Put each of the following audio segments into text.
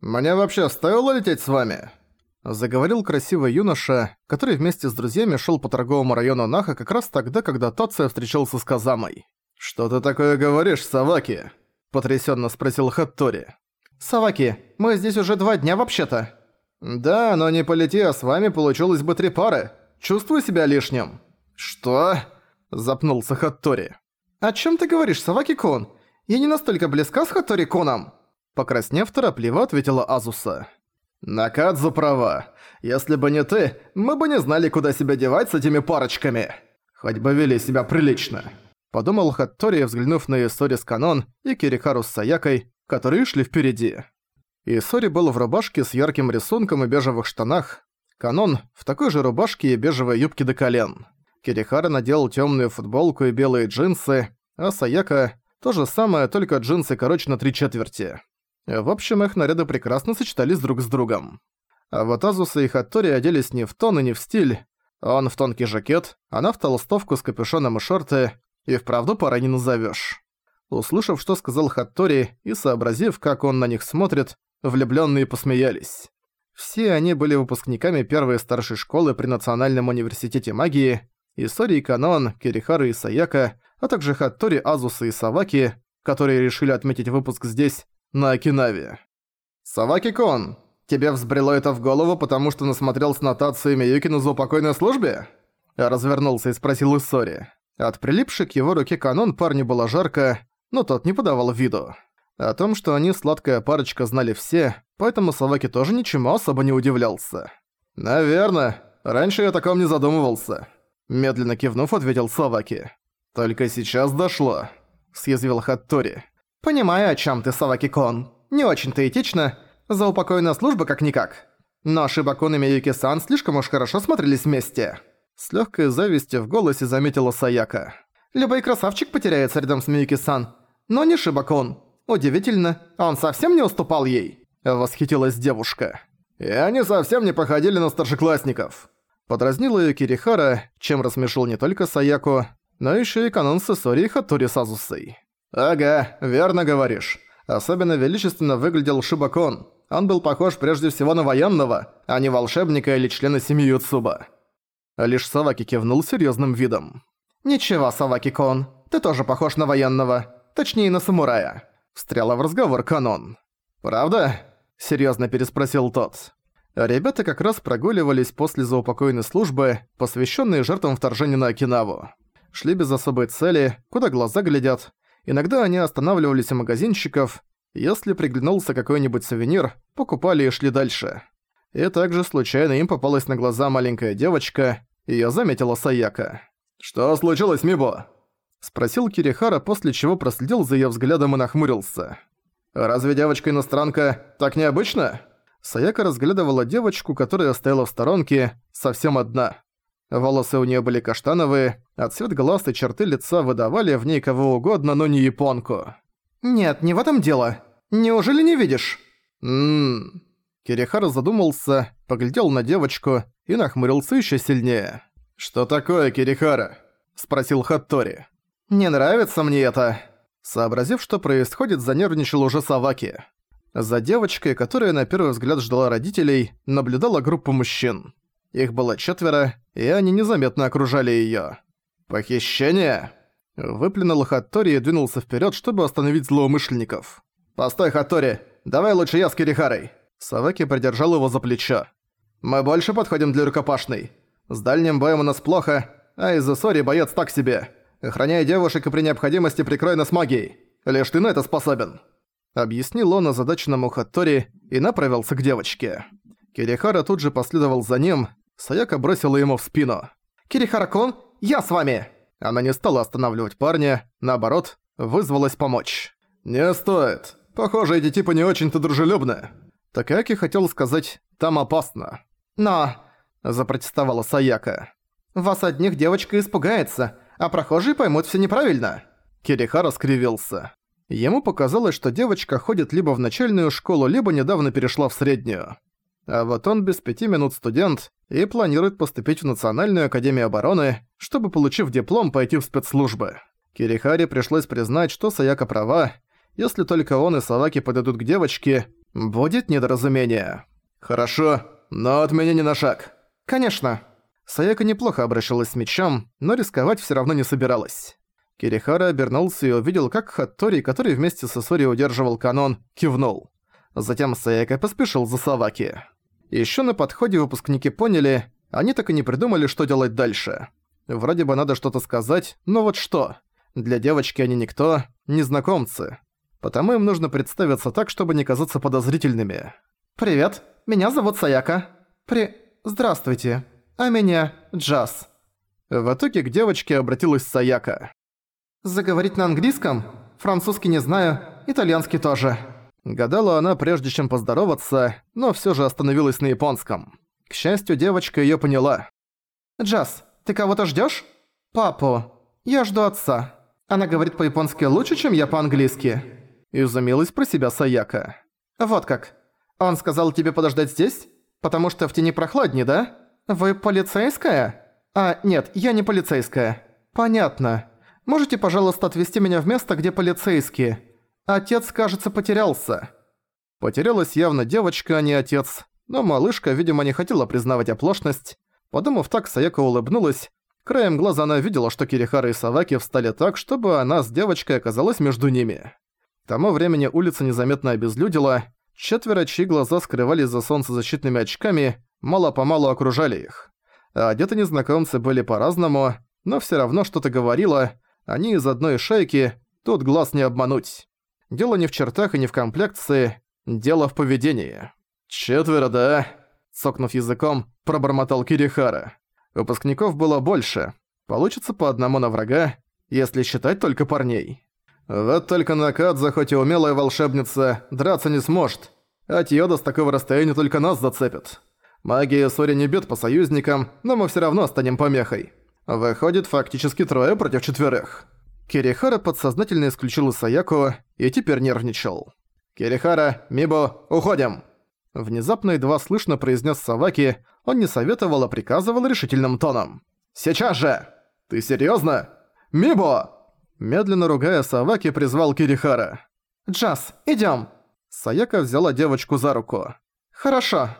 «Мне вообще стоило лететь с вами?» Заговорил красивый юноша, который вместе с друзьями шел по торговому району Наха как раз тогда, когда Тация встречался с Казамой. «Что ты такое говоришь, Саваки?» – потрясенно спросил Хаттори. «Саваки, мы здесь уже два дня вообще-то». «Да, но не полети, а с вами получилось бы три пары. Чувствую себя лишним». «Что?» – запнулся Хаттори. «О чем ты говоришь, Саваки-кун? Я не настолько близка с Хаттори-куном». Покраснев, торопливо ответила Азуса. «Накадзу права. Если бы не ты, мы бы не знали, куда себя девать с этими парочками. Хоть бы вели себя прилично». Подумал Хаттори, взглянув на Исори с Канон и Кирихару с Саякой, которые шли впереди. Исори был в рубашке с ярким рисунком и бежевых штанах, Канон в такой же рубашке и бежевой юбке до колен. Кирихара надел темную футболку и белые джинсы, а Саяка – то же самое, только джинсы короче на три четверти. В общем, их наряды прекрасно сочетались друг с другом. А вот Азуса и Хаттори оделись не в тон и не в стиль. Он в тонкий жакет, она в толстовку с капюшоном и шорты, и вправду пора не назовёшь. Услышав, что сказал Хаттори, и сообразив, как он на них смотрит, влюблённые посмеялись. Все они были выпускниками первой старшей школы при Национальном университете магии, Исори и Канон, Кирихару и Саяка, а также Хаттори, Азуса и Саваки, которые решили отметить выпуск здесь, на Окинаве. «Саваки-кон, тебе взбрело это в голову, потому что насмотрел с нотациями Юки на заупокойной службе?» Развернулся и спросил Исори. От прилипшей к его руке канон парню было жарко, но тот не подавал виду. О том, что они сладкая парочка, знали все, поэтому Саваки тоже ничему особо не удивлялся. «Наверно. Раньше я о таком не задумывался», — медленно кивнув, ответил Саваки. «Только сейчас дошло», — съязвил Хаттори. «Понимаю, о чем ты, Саваки-кон. Не очень-то этично. За упокойная служба как-никак. Но Шибакун и Миюки-сан слишком уж хорошо смотрелись вместе». С легкой завистью в голосе заметила Саяка. «Любой красавчик потеряется рядом с Миюки-сан. Но не Шибакун. Удивительно, он совсем не уступал ей». Восхитилась девушка. «И они совсем не походили на старшеклассников». Подразнил её Кирихара, чем рассмешил не только Саяку, но ещё и канон Сесори Хатори Сазусой. «Ага, верно говоришь. Особенно величественно выглядел Шибакон. Он был похож прежде всего на военного, а не волшебника или члена семьи Юцуба». Лишь Саваки кивнул серьезным видом. «Ничего, Саваки-кон, ты тоже похож на военного. Точнее, на самурая», — встряла в разговор Канон. «Правда?» — серьезно переспросил тот. Ребята как раз прогуливались после заупокойной службы, посвященной жертвам вторжения на Окинаву. Шли без особой цели, куда глаза глядят, Иногда они останавливались у магазинчиков, если приглянулся какой-нибудь сувенир, покупали и шли дальше. И также случайно им попалась на глаза маленькая девочка, её заметила Саяка. «Что случилось, Мибо?» Спросил Кирихара, после чего проследил за её взглядом и нахмурился. «Разве девочка-иностранка так необычно?» Саяка разглядывала девочку, которая стояла в сторонке, совсем одна. Волосы у нее были каштановые, а цвет глаз и черты лица выдавали в ней кого угодно, но не японку. «Нет, не в этом дело. Неужели не видишь?» «Ммм...» Кирихара задумался, поглядел на девочку и нахмурился еще сильнее. «Что такое, Кирихара?» – спросил Хаттори. «Не нравится мне это». Сообразив, что происходит, занервничал уже Саваки. За девочкой, которая на первый взгляд ждала родителей, наблюдала группа мужчин. Их было четверо, и они незаметно окружали её. «Похищение?» Выплюнул Хаттори и двинулся вперёд, чтобы остановить злоумышленников. «Постой, Хаттори! Давай лучше я с Кирихарой!» Саваки придержал его за плечо. «Мы больше подходим для рукопашной. С дальним боем у нас плохо, а из-за ссори боец так себе. Охраняй девушек и при необходимости прикрой нас магией. Лишь ты на это способен». Объяснил он озадаченному Хаттори и направился к девочке. Кирихара тут же последовал за ним, Саяка бросила ему в спину. «Кирихара-кун, я с вами!» Она не стала останавливать парня, наоборот, вызвалась помочь. «Не стоит. Похоже, эти типы не очень-то дружелюбны». Такаки хотел сказать «там опасно». «Но...» – запротестовала Саяка. «Вас одних девочка испугается, а прохожие поймут все неправильно». Кирихара скривился. Ему показалось, что девочка ходит либо в начальную школу, либо недавно перешла в среднюю. А вот он без пяти минут студент и планирует поступить в Национальную Академию Обороны, чтобы, получив диплом, пойти в спецслужбы. Кирихаре пришлось признать, что Саяка права. Если только он и Саваки подойдут к девочке, Будет недоразумение. Хорошо, но от меня не на шаг. Конечно. Саяка неплохо обращалась с мечом, но рисковать всё равно не собиралась. Кирихара обернулся и увидел, как Хаттори, который вместе с Исори удерживал канон, кивнул. Затем Саяка поспешил за Саваки. Ещё на подходе выпускники поняли, они так и не придумали, что делать дальше. Вроде бы надо что-то сказать, но вот что? Для девочки они никто, незнакомцы. Потому им нужно представиться так, чтобы не казаться подозрительными. «Привет, меня зовут Саяка. При... Здравствуйте. А меня Джаз». В итоге к девочке обратилась Саяка. «Заговорить на английском? Французский не знаю, итальянский тоже». Гадала она, прежде чем поздороваться, но всё же остановилась на японском. К счастью, девочка её поняла. «Джаз, ты кого-то ждёшь?» «Папу. Я жду отца. Она говорит по-японски лучше, чем я по-английски». Изумилась про себя Саяка. «Вот как. Он сказал тебе подождать здесь? Потому что в тени прохладнее, да? Вы полицейская? А, нет, я не полицейская. Понятно. Можете, пожалуйста, отвезти меня в место, где полицейские? Отец, кажется, потерялся». Потерялась явно девочка, а не отец. Но малышка, видимо, не хотела признавать оплошность. Подумав так, Саяка улыбнулась. Краем глаза она видела, что Кирихара и Саваки встали так, чтобы она с девочкой оказалась между ними. К тому времени улица незаметно обезлюдила, четверо, чьи глаза скрывались за солнцезащитными очками, мало-помалу окружали их. А одеты незнакомцы были по-разному, но всё равно что-то говорило, они из одной шайки, тут глаз не обмануть. Дело не в чертах и не в комплекции, дело в поведении. «Четверо, да?» – цокнув языком, пробормотал Кирихара. Выпускников было больше. Получится по одному на врага, если считать только парней. Вот только Накадза, хоть и умелая волшебница, драться не сможет. А Тьода с такого расстояния только нас зацепит. Магия Сори не бьет по союзникам, но мы все равно станем помехой. Выходит, фактически трое против четверых. Кирихара подсознательно исключил Саяку и теперь нервничал. «Кирихара, Мибо, уходим!» Внезапно едва слышно произнес Саваки, он не советовал, а приказывал решительным тоном. «Сейчас же! Ты серьезно? Мибо!» Медленно ругая Саваки, призвал Кирихара. «Джаз, идем. Саяка взяла девочку за руку. «Хорошо».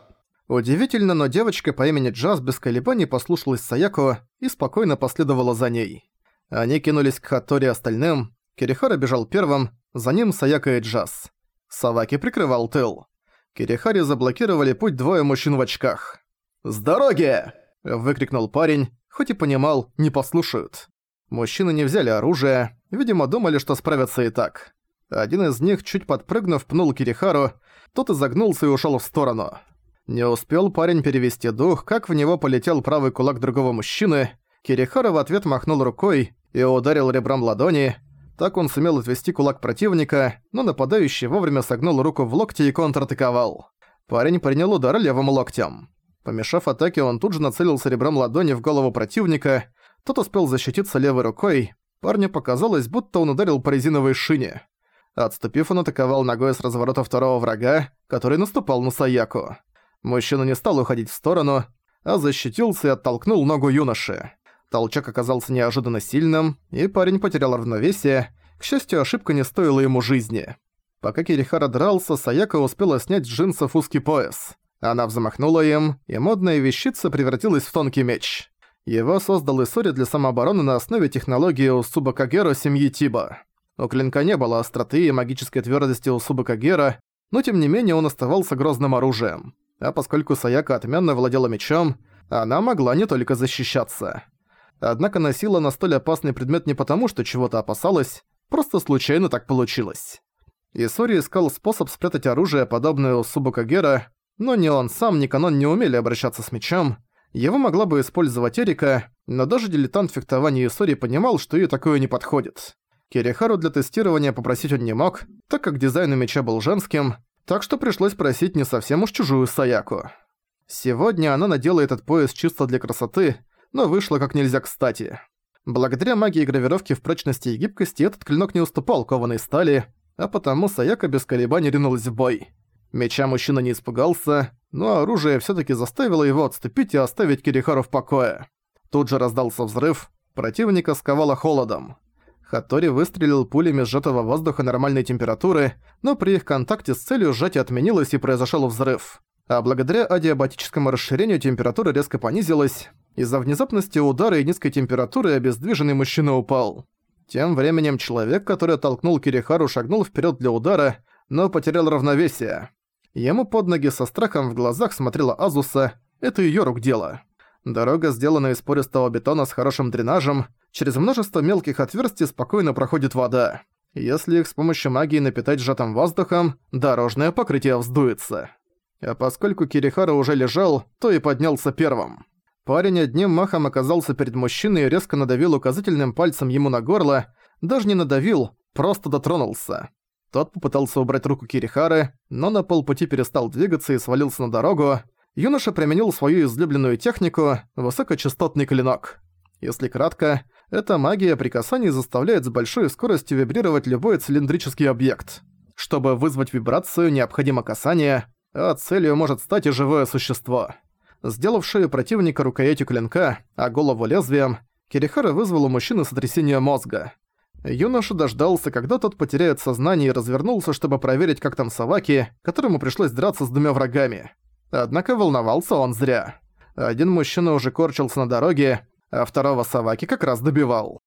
Удивительно, но девочка по имени Джаз без колебаний послушалась Саяку и спокойно последовала за ней. Они кинулись к Хатори остальным, Кирихара бежал первым, за ним Саяка и Джаз. Саваки прикрывал тыл. Кирихари заблокировали путь двое мужчин в очках. «С дороги!» – выкрикнул парень, хоть и понимал, не послушают. Мужчины не взяли оружие, видимо, думали, что справятся и так. Один из них, чуть подпрыгнув, пнул Кирихару, тот изогнулся и ушёл в сторону. Не успел парень перевести дух, как в него полетел правый кулак другого мужчины. Кирихара в ответ махнул рукой и ударил ребром ладони. Так он сумел отвести кулак противника, но нападающий вовремя согнул руку в локте и контратаковал. Парень принял удар левым локтем. Помешав атаке, он тут же нацелился ребром ладони в голову противника. Тот успел защититься левой рукой. Парню показалось, будто он ударил по резиновой шине. Отступив, он атаковал ногой с разворота второго врага, который наступал на Саяку. Мужчина не стал уходить в сторону, а защитился и оттолкнул ногу юноши. Толчок оказался неожиданно сильным, и парень потерял равновесие. К счастью, ошибка не стоила ему жизни. Пока Кирихара дрался, Саяка успела снять с джинсов узкий пояс. Она взмахнула им, и модная вещица превратилась в тонкий меч. Его создал Исори для самообороны на основе технологии Усуба Кагера семьи Тиба. У клинка не было остроты и магической твердости Усуба Кагера, но тем не менее он оставался грозным оружием а поскольку Саяка отменно владела мечом, она могла не только защищаться. Однако носила на столь опасный предмет не потому, что чего-то опасалась, просто случайно так получилось. Исори искал способ спрятать оружие, подобное у Субукагера, но ни он сам, ни Канон не умели обращаться с мечом. Его могла бы использовать Эрика, но даже дилетант фехтования Исори понимал, что ей такое не подходит. Кирихару для тестирования попросить он не мог, так как дизайн у меча был женским, так что пришлось просить не совсем уж чужую Саяку. Сегодня она надела этот пояс чисто для красоты, но вышло как нельзя кстати. Благодаря магии гравировки в прочности и гибкости этот клинок не уступал кованой стали, а потому Саяка без колебаний ринулась в бой. Меча мужчина не испугался, но оружие всё-таки заставило его отступить и оставить Кирихару в покое. Тут же раздался взрыв, противника сковало холодом. Хаттори выстрелил пулями сжатого воздуха нормальной температуры, но при их контакте с целью сжатие отменилось и произошел взрыв. А благодаря адиабатическому расширению температура резко понизилась. Из-за внезапности удара и низкой температуры обездвиженный мужчина упал. Тем временем человек, который оттолкнул Кирихару, шагнул вперед для удара, но потерял равновесие. Ему под ноги со страхом в глазах смотрела Азуса, это её рук дело. Дорога сделана из пористого бетона с хорошим дренажем, через множество мелких отверстий спокойно проходит вода. Если их с помощью магии напитать сжатым воздухом, дорожное покрытие вздуется. А поскольку Кирихара уже лежал, то и поднялся первым. Парень одним махом оказался перед мужчиной и резко надавил указательным пальцем ему на горло, даже не надавил, просто дотронулся. Тот попытался убрать руку Кирихары, но на полпути перестал двигаться и свалился на дорогу. Юноша применил свою излюбленную технику – высокочастотный клинок. Если кратко, эта магия при касании заставляет с большой скоростью вибрировать любой цилиндрический объект. Чтобы вызвать вибрацию, необходимо касание, а целью может стать и живое существо. Сделав противника рукоятью клинка, а голову лезвием, Кирихара вызвал у мужчины сотрясение мозга. Юноша дождался, когда тот потеряет сознание и развернулся, чтобы проверить, как там Саваки, которому пришлось драться с двумя врагами. Однако волновался он зря. Один мужчина уже корчился на дороге, а второго Саваки как раз добивал.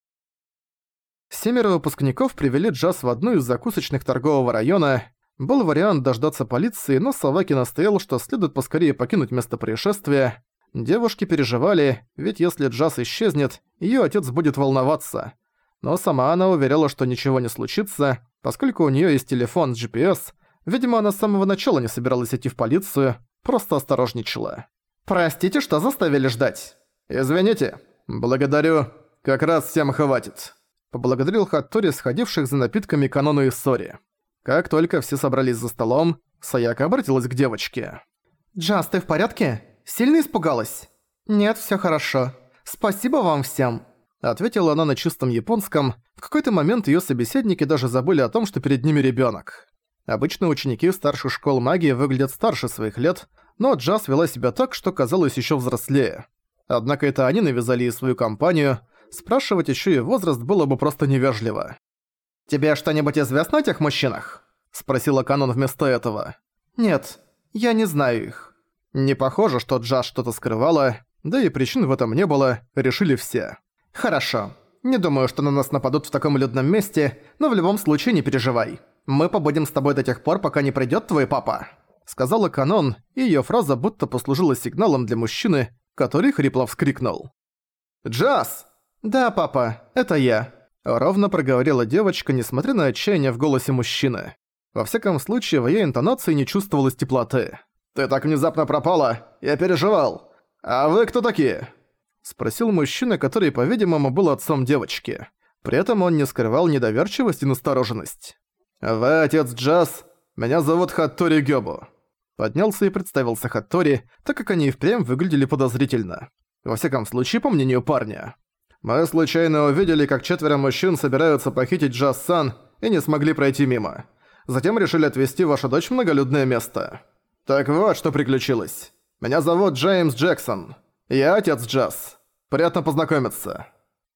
Семеро выпускников привели Джаз в одну из закусочных торгового района. Был вариант дождаться полиции, но Саваки настоял, что следует поскорее покинуть место происшествия. Девушки переживали, ведь если Джаз исчезнет, её отец будет волноваться но сама она уверяла, что ничего не случится, поскольку у неё есть телефон с GPS, видимо, она с самого начала не собиралась идти в полицию, просто осторожничала. «Простите, что заставили ждать?» «Извините. Благодарю. Как раз всем хватит», — поблагодарил Хаттори сходивших за напитками Канон и Исори. Как только все собрались за столом, Саяка обратилась к девочке. «Джаз, ты в порядке? Сильно испугалась?» «Нет, всё хорошо. Спасибо вам всем. Ответила она на чистом японском. В какой-то момент её собеседники даже забыли о том, что перед ними ребёнок. Обычно ученики старших школ магии выглядят старше своих лет, но Джаз вела себя так, что казалось ещё взрослее. Однако это они навязали ей свою компанию, спрашивать ещё и возраст было бы просто невежливо. «Тебе что-нибудь известно о тех мужчинах?» – спросила Канон вместо этого. «Нет, я не знаю их». Не похоже, что Джаз что-то скрывала, да и причин в этом не было, решили все. «Хорошо. Не думаю, что на нас нападут в таком людном месте, но в любом случае не переживай. Мы побудем с тобой до тех пор, пока не придёт твой папа», — сказала Канон, и её фраза будто послужила сигналом для мужчины, который хрипло вскрикнул. «Джаз!» «Да, папа, это я», — ровно проговорила девочка, несмотря на отчаяние в голосе мужчины. Во всяком случае, в её интонации не чувствовалось теплоты. «Ты так внезапно пропала! Я переживал! А вы кто такие?» Спросил мужчина, который, по-видимому, был отцом девочки. При этом он не скрывал недоверчивость и настороженность. «Вы отец Джаз? Меня зовут Хаттори Гёбу». Поднялся и представился Хаттори, так как они и впрямь выглядели подозрительно. Во всяком случае, по мнению парня. «Мы случайно увидели, как четверо мужчин собираются похитить Джаз-сан и не смогли пройти мимо. Затем решили отвезти вашу дочь в многолюдное место. Так вот, что приключилось. Меня зовут Джеймс Джексон. «Я отец Джаз. Приятно познакомиться».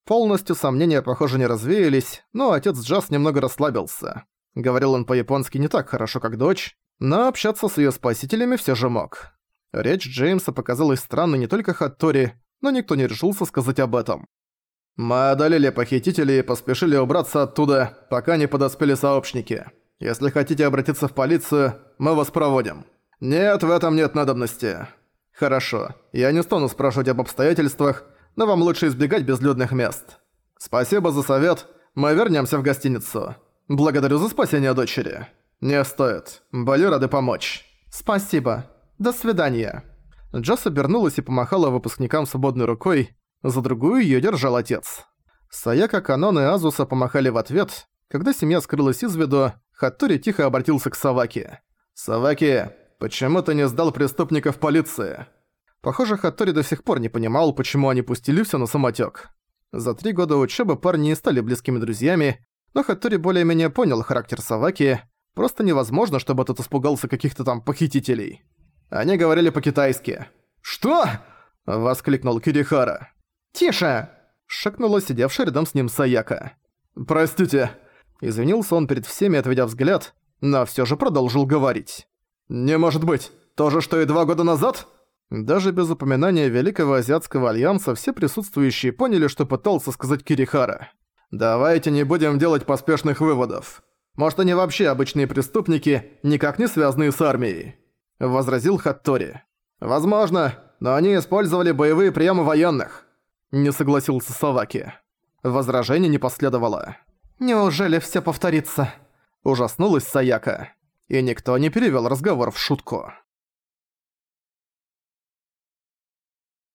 Полностью сомнения, похоже, не развеялись, но отец Джаз немного расслабился. Говорил он по-японски не так хорошо, как дочь, но общаться с её спасителями всё же мог. Речь Джеймса показалась странной не только Хаттори, но никто не решился сказать об этом. «Мы одолели похитителей и поспешили убраться оттуда, пока не подоспели сообщники. Если хотите обратиться в полицию, мы вас проводим. Нет, в этом нет надобности. «Хорошо. Я не стану спрашивать об обстоятельствах, но вам лучше избегать безлюдных мест. Спасибо за совет. Мы вернемся в гостиницу. Благодарю за спасение дочери. Не стоит. Были рады помочь. Спасибо. До свидания». Джаз обернулась и помахала выпускникам свободной рукой, за другую её держал отец. Саяка, Канон и Азуса помахали в ответ. Когда семья скрылась из виду, Хаттори тихо обратился к Саваки. «Саваки, Почему ты не сдал преступников полиции?» Похоже, Хаттори до сих пор не понимал, почему они пустили всё на самотёк. За три года учёбы парни не стали близкими друзьями, но Хаттори более-менее понял характер Саваки. Просто невозможно, чтобы тот испугался каких-то там похитителей. Они говорили по-китайски. «Что?» – воскликнул Кирихара. «Тише!» – шикнула сидевшая рядом с ним Саяка. «Простите», — извинился он перед всеми, отведя взгляд, но всё же продолжил говорить. «Не может быть! То же, что и два года назад?» Даже без упоминания Великого Азиатского Альянса все присутствующие поняли, что пытался сказать Кирихара. «Давайте не будем делать поспешных выводов. Может, они вообще обычные преступники, никак не связанные с армией?» — возразил Хаттори. «Возможно, но они использовали боевые приемы военных», — не согласился Саваки. Возражение не последовало. «Неужели все повторится?» — ужаснулась Саяка. И никто не перевёл разговор в шутку.